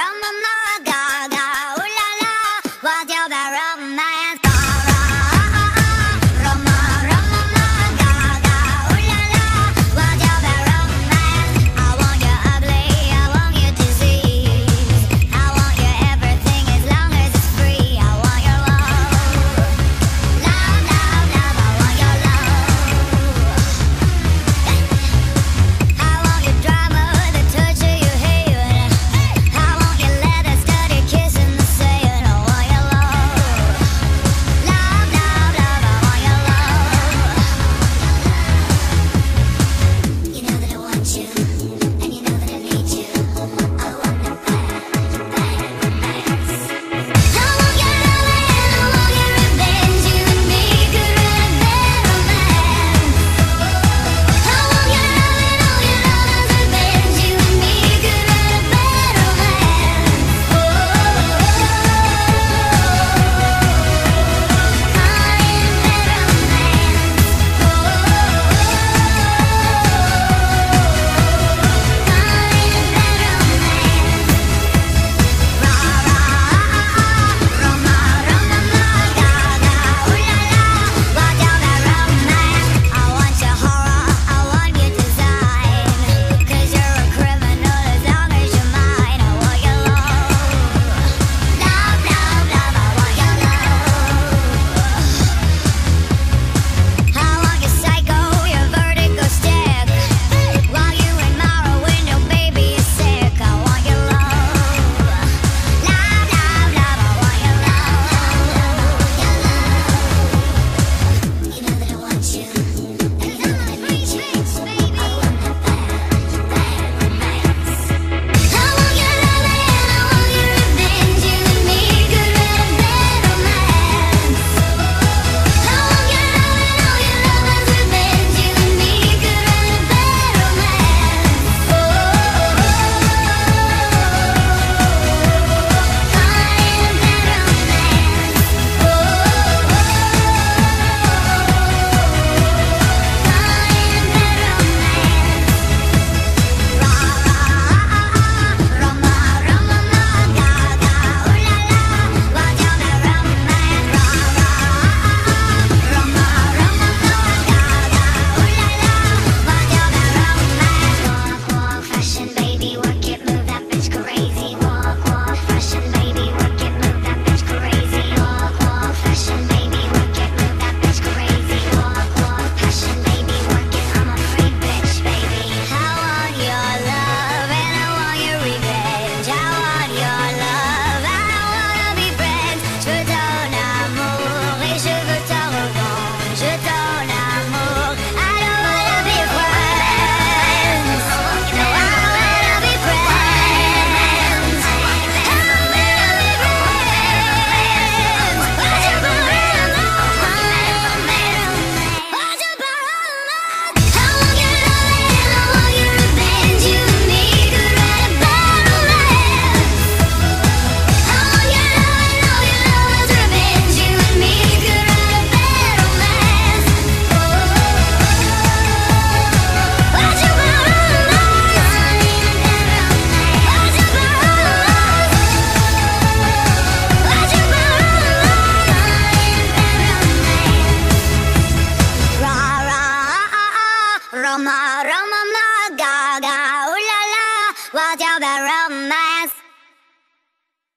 from my